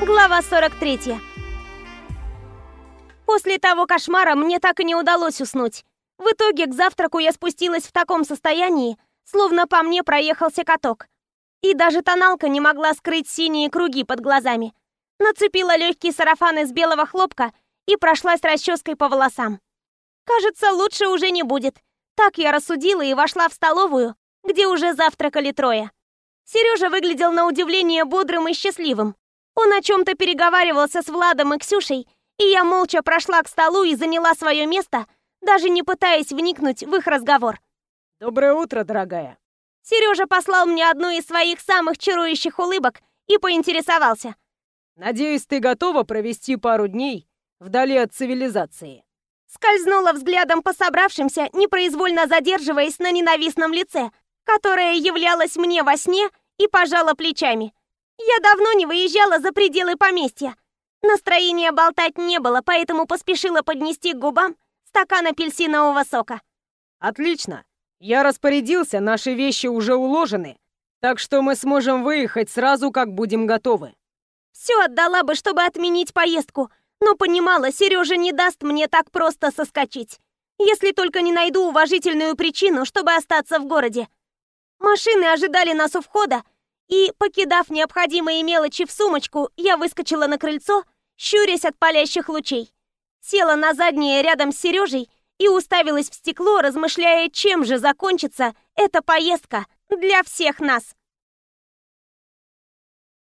Глава 43. После того кошмара мне так и не удалось уснуть. В итоге к завтраку я спустилась в таком состоянии, словно по мне проехался каток. И даже тоналка не могла скрыть синие круги под глазами. Нацепила легкий сарафан из белого хлопка и прошлась расческой по волосам. Кажется, лучше уже не будет. Так я рассудила и вошла в столовую, где уже завтракали трое. Сережа выглядел на удивление бодрым и счастливым. Он о чем-то переговаривался с Владом и Ксюшей, и я молча прошла к столу и заняла свое место, даже не пытаясь вникнуть в их разговор. «Доброе утро, дорогая!» Сережа послал мне одну из своих самых чарующих улыбок и поинтересовался. «Надеюсь, ты готова провести пару дней вдали от цивилизации?» Скользнула взглядом по собравшимся, непроизвольно задерживаясь на ненавистном лице, которое являлось мне во сне, и пожала плечами. Я давно не выезжала за пределы поместья. Настроения болтать не было, поэтому поспешила поднести к губам стакан апельсинового сока. Отлично. Я распорядился, наши вещи уже уложены, так что мы сможем выехать сразу, как будем готовы. Все отдала бы, чтобы отменить поездку, но понимала, Сережа не даст мне так просто соскочить. Если только не найду уважительную причину, чтобы остаться в городе. Машины ожидали нас у входа, и, покидав необходимые мелочи в сумочку, я выскочила на крыльцо, щурясь от палящих лучей. Села на заднее рядом с Сережей и уставилась в стекло, размышляя, чем же закончится эта поездка для всех нас.